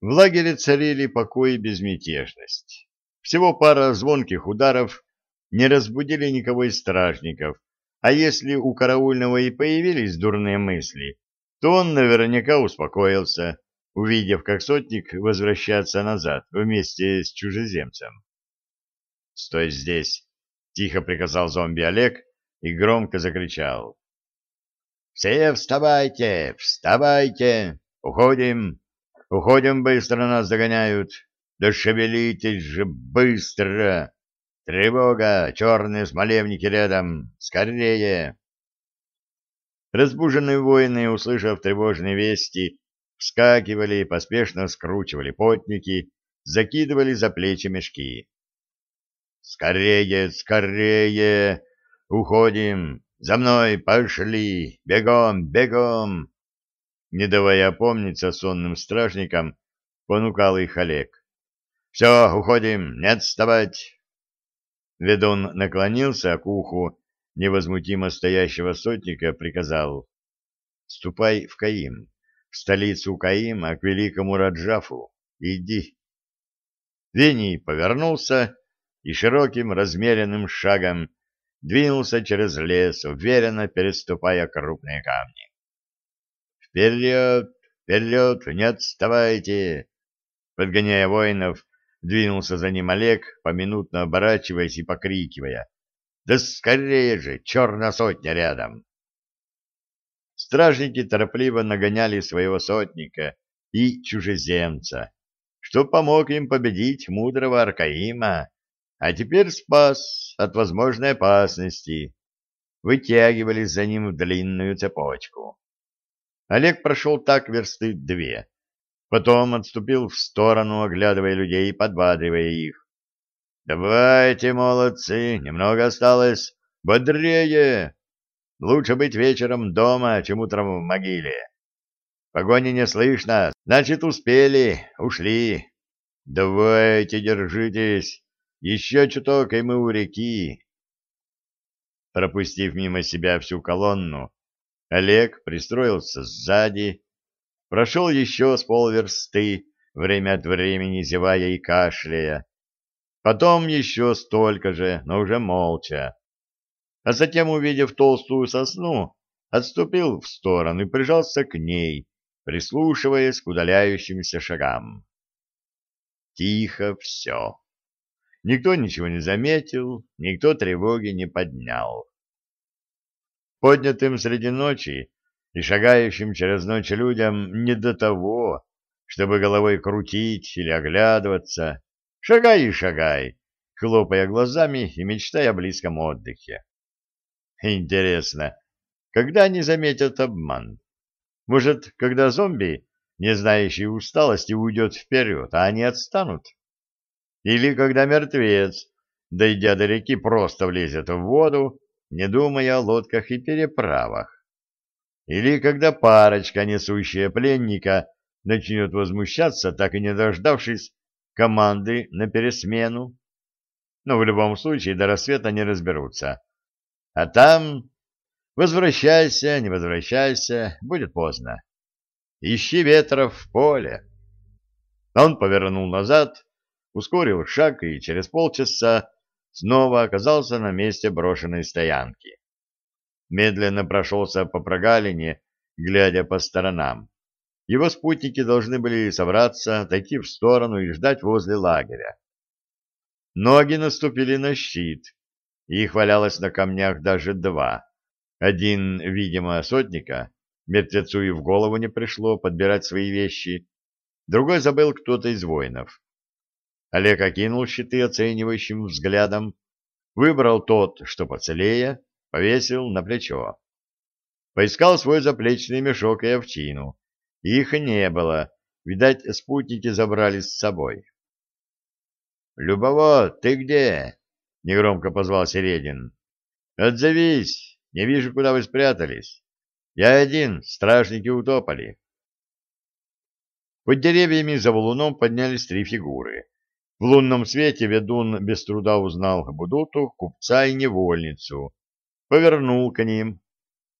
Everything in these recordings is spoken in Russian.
В лагере царили покой и безмятежность. Всего пара звонких ударов не разбудили никого из стражников, а если у караульного и появились дурные мысли, то он наверняка успокоился, увидев, как сотник возвращается назад вместе с чужеземцем. «Стой здесь!» — тихо приказал зомби Олег и громко закричал. «Все вставайте! Вставайте! Уходим! Уходим, быстро нас догоняют! Да шевелитесь же быстро! Тревога! Черные смолевники рядом! Скорее!» Разбуженные воины, услышав тревожные вести, вскакивали и поспешно скручивали потники, закидывали за плечи мешки. «Скорее, скорее! Уходим! За мной! Пошли! Бегом, бегом!» Не давая опомниться сонным стражникам, понукал их Олег. «Все, уходим! Не отставать!» Ведун наклонился к уху невозмутимо стоящего сотника, приказал «Ступай в Каим, в столицу Каима, к великому Раджафу. Иди». Вений повернулся и широким размеренным шагом двинулся через лес, уверенно переступая крупные камни. «Вперед! Вперед! Не отставайте!» Подгоняя воинов, двинулся за ним Олег, поминутно оборачиваясь и покрикивая. Да скорее же, черная сотня рядом. Стражники торопливо нагоняли своего сотника и чужеземца, что помог им победить мудрого Аркаима, а теперь спас от возможной опасности. Вытягивали за ним в длинную цепочку. Олег прошел так версты две, потом отступил в сторону, оглядывая людей и подбадривая их. Давайте, молодцы, немного осталось. Бодрее! Лучше быть вечером дома, чем утром в могиле. Погони не слышно, значит, успели, ушли. Давайте, держитесь. Еще чуток, и мы у реки. Пропустив мимо себя всю колонну, Олег пристроился сзади, прошел еще с полверсты, время от времени зевая и кашляя, Потом еще столько же, но уже молча. А затем, увидев толстую сосну, отступил в сторону и прижался к ней, прислушиваясь к удаляющимся шагам. Тихо все. Никто ничего не заметил, никто тревоги не поднял. Поднятым среди ночи и шагающим через ночь людям не до того, чтобы головой крутить или оглядываться, Шагай и шагай, хлопая глазами и мечтая о близком отдыхе. Интересно, когда они заметят обман? Может, когда зомби, не знающий усталости, уйдет вперед, а они отстанут? Или когда мертвец, дойдя до реки, просто влезет в воду, не думая о лодках и переправах? Или когда парочка, несущая пленника, начнет возмущаться, так и не дождавшись команды на пересмену. Но в любом случае до рассвета не разберутся. А там возвращайся, не возвращайся, будет поздно. Ищи ветров в поле. Он повернул назад, ускорил шаг и через полчаса снова оказался на месте брошенной стоянки. Медленно прошелся по прогалине, глядя по сторонам. Его спутники должны были собраться, отойти в сторону и ждать возле лагеря. Ноги наступили на щит, их валялось на камнях даже два. Один, видимо, сотника, мертвецу и в голову не пришло подбирать свои вещи, другой забыл кто-то из воинов. Олег окинул щиты оценивающим взглядом, выбрал тот, что поцелее, повесил на плечо. Поискал свой заплечный мешок и овчину, их не было. Видать, спутники забрали с собой. «Любовод, ты где?» — негромко позвал Середин. «Отзовись! Не вижу, куда вы спрятались. Я один, стражники утопали». Под деревьями за валуном поднялись три фигуры. В лунном свете ведун без труда узнал Будуту, купца и невольницу. Повернул к ним.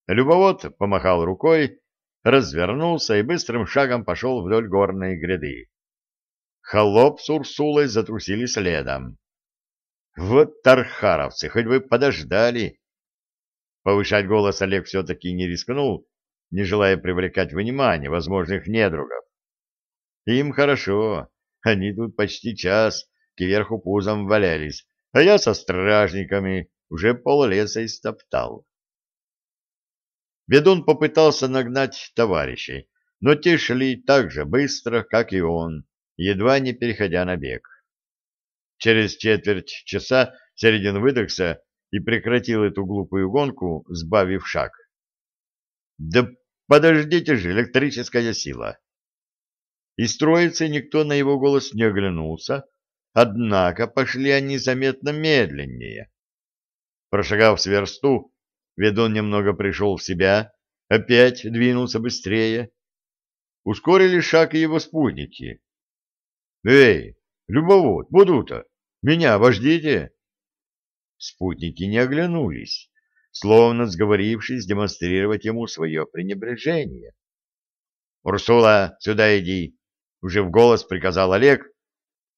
Любовод помахал рукой, развернулся и быстрым шагом пошел вдоль горной гряды. Холоп с Урсулой затрусили следом. Вот тархаровцы, хоть бы подождали. Повышать голос Олег все-таки не рискнул, не желая привлекать внимание возможных недругов. Им хорошо, они тут почти час кверху пузом валялись, а я со стражниками уже поллеса истоптал. Ведун попытался нагнать товарищей, но те шли так же быстро, как и он, едва не переходя на бег. Через четверть часа Середин выдохся и прекратил эту глупую гонку, сбавив шаг. «Да подождите же, электрическая сила!» Из троицы никто на его голос не оглянулся, однако пошли они заметно медленнее. Прошагав с версту, ведун немного пришел в себя, опять двинулся быстрее. Ускорили шаг и его спутники. «Эй, любовод, Будута, меня обождите!» Спутники не оглянулись, словно сговорившись демонстрировать ему свое пренебрежение. «Урсула, сюда иди!» — уже в голос приказал Олег,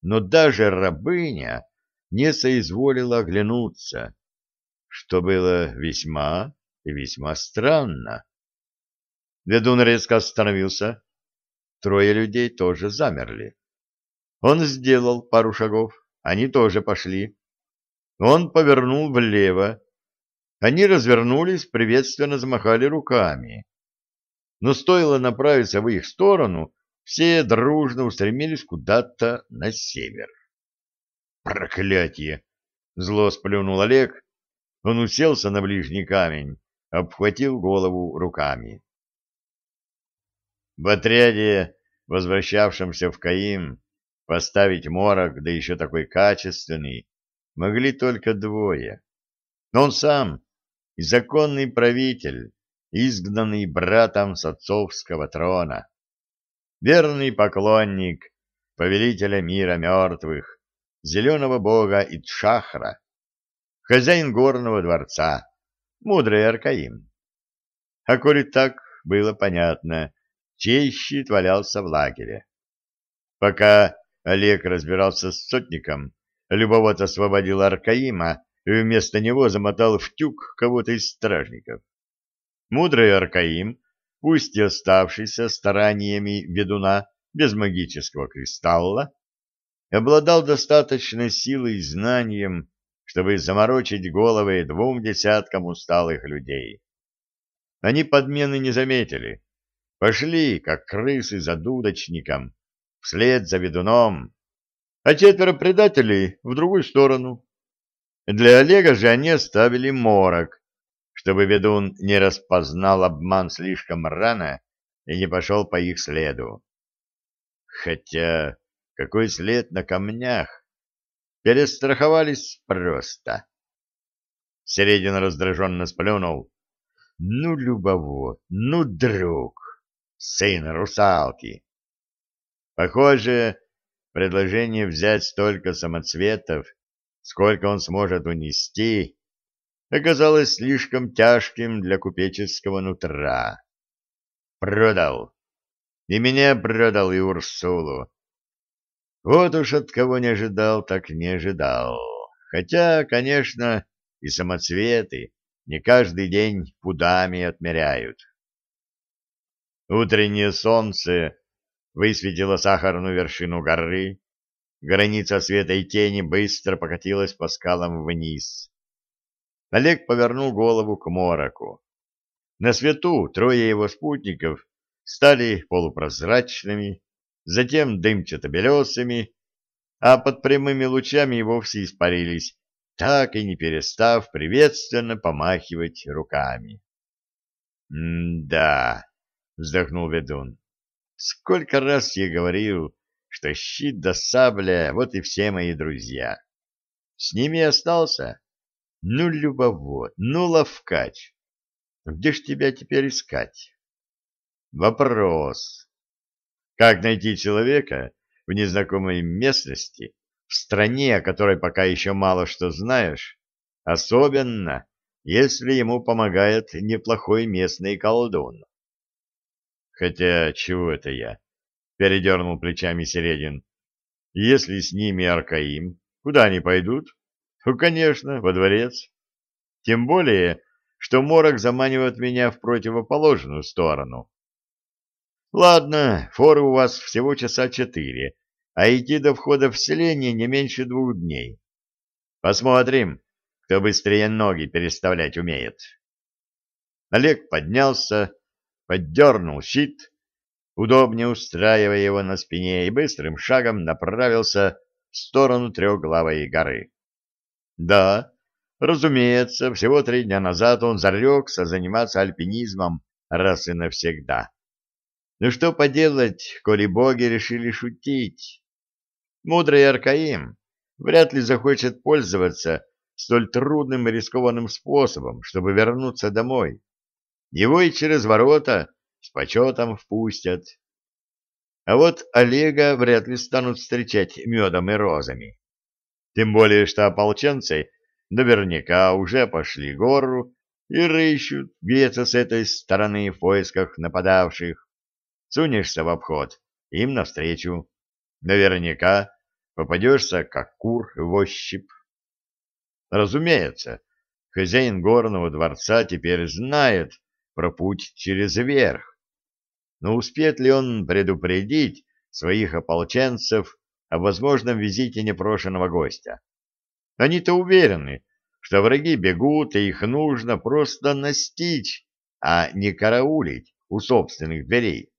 но даже рабыня не соизволила оглянуться, что было весьма и весьма странно. Ведун резко остановился. Трое людей тоже замерли. Он сделал пару шагов, они тоже пошли. Он повернул влево. Они развернулись, приветственно замахали руками. Но стоило направиться в их сторону, все дружно устремились куда-то на север. «Проклятие!» — зло сплюнул Олег. Он уселся на ближний камень, обхватил голову руками. В отряде, возвращавшемся в Каим, Поставить морок, да еще такой качественный, могли только двое. Но он сам, законный правитель, изгнанный братом с отцовского трона, верный поклонник повелителя мира мертвых, зеленого бога Итшахра, хозяин горного дворца, мудрый Аркаим. А коли так было понятно, чей щит валялся в лагере. Пока Олег разбирался с сотником, любовод освободил Аркаима и вместо него замотал в тюк кого-то из стражников. Мудрый Аркаим, пусть и оставшийся стараниями ведуна без магического кристалла, обладал достаточной силой и знанием, чтобы заморочить головы двум десяткам усталых людей. Они подмены не заметили, пошли, как крысы за дудочником, вслед за ведуном, а четверо предателей в другую сторону. Для Олега же они оставили морок, чтобы ведун не распознал обман слишком рано и не пошел по их следу. Хотя какой след на камнях? Перестраховались просто. Середин раздраженно сплюнул. Ну, любово, ну, друг, сын русалки. Похоже, предложение взять столько самоцветов, сколько он сможет унести, оказалось слишком тяжким для купеческого нутра. Продал. И меня продал, и Урсулу. Вот уж от кого не ожидал, так не ожидал. Хотя, конечно, и самоцветы не каждый день пудами отмеряют. Утреннее солнце высветила сахарную вершину горы, граница света и тени быстро покатилась по скалам вниз. Олег повернул голову к мороку. На свету трое его спутников стали полупрозрачными, затем дымчато-белесыми, а под прямыми лучами и вовсе испарились, так и не перестав приветственно помахивать руками. «М-да», — вздохнул ведун, Сколько раз я говорил, что щит да сабля — вот и все мои друзья. С ними остался. Ну, любовод, ну, ловкач. Где ж тебя теперь искать? Вопрос. Как найти человека в незнакомой местности, в стране, о которой пока еще мало что знаешь, особенно, если ему помогает неплохой местный колдун? Хотя, чего это я? Передернул плечами Середин. Если с ними Аркаим, куда они пойдут? Ну, конечно, во дворец. Тем более, что морок заманивает меня в противоположную сторону. Ладно, форы у вас всего часа четыре, а идти до входа в селение не меньше двух дней. Посмотрим, кто быстрее ноги переставлять умеет. Олег поднялся, поддернул щит, удобнее устраивая его на спине, и быстрым шагом направился в сторону трехглавой горы. Да, разумеется, всего три дня назад он зарекся заниматься альпинизмом раз и навсегда. Но что поделать, коли боги решили шутить? Мудрый Аркаим вряд ли захочет пользоваться столь трудным и рискованным способом, чтобы вернуться домой. Его и через ворота с почетом впустят. А вот Олега вряд ли станут встречать медом и розами. Тем более, что ополченцы наверняка уже пошли гору и рыщут где-то с этой стороны в поисках нападавших. Сунешься в обход, им навстречу. Наверняка попадешься, как кур в ощупь. Разумеется, хозяин горного дворца теперь знает про путь через верх. Но успеет ли он предупредить своих ополченцев о возможном визите непрошенного гостя? Они-то уверены, что враги бегут, и их нужно просто настичь, а не караулить у собственных дверей.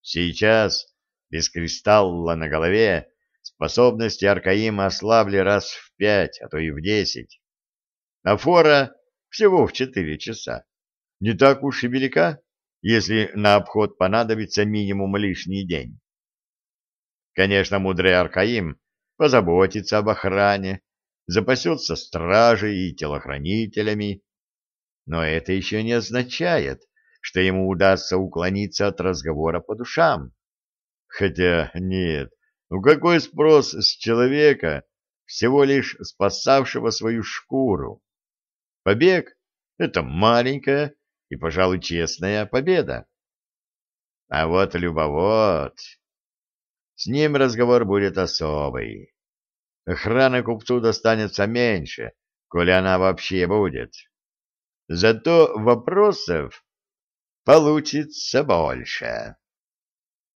Сейчас, без кристалла на голове, способности Аркаима ослабли раз в пять, а то и в десять. А фора всего в четыре часа. Не так уж и велика, если на обход понадобится минимум лишний день. Конечно, мудрый Аркаим позаботится об охране, запасется стражей и телохранителями, но это еще не означает, что ему удастся уклониться от разговора по душам. Хотя нет, ну какой спрос с человека, всего лишь спасавшего свою шкуру? Побег — это маленькая и, пожалуй, честная победа. А вот любовод... С ним разговор будет особый. Охрана купцу достанется меньше, коли она вообще будет. Зато вопросов получится больше.